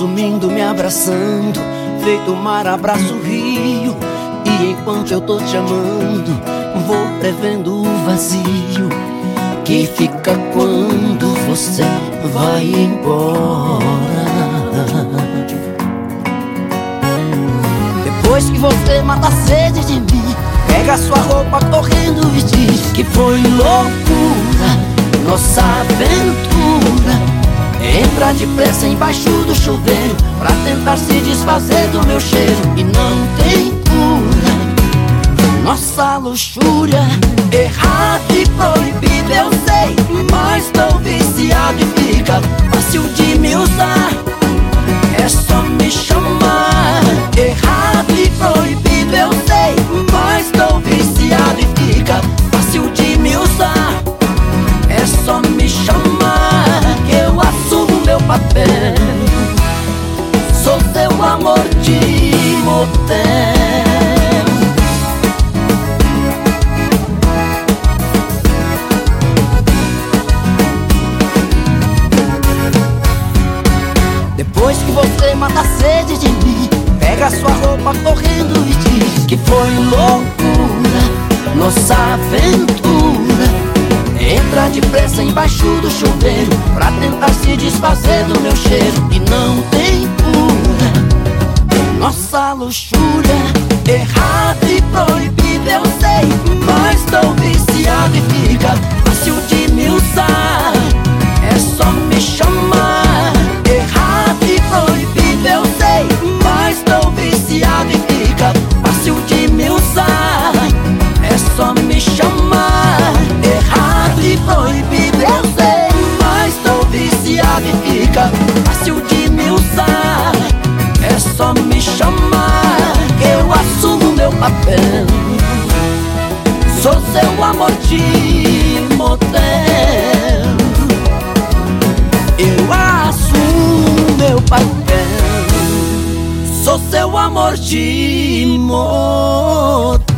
sumindo, me abraçando, feito mar abraço o rio. E enquanto eu tô te amando, vou prevendo o vazio que fica quando você vai embora. Depois que você mata a sede de mim, pega sua roupa correndo e diz que foi loucura, nossa aventura. Entra depressa embaixo do chuveiro Pra tentar se desfazer do meu cheiro. E não tem cura Nossa luxúria Errado e proibido eu sei Mas tô viciado e Depois que você mata a sede de mim Pega sua roupa correndo e diz Que foi loucura Nossa aventura. Entra depressa embaixo do chuveiro Pra tentar se desfazer do meu cheiro E não tem cura. Nossa luxúria Errado e proibido eu sei só me chamar Eu assumo meu papel. Sou seu amor de motel. Eu assumo meu papel. Sou seu amor de motel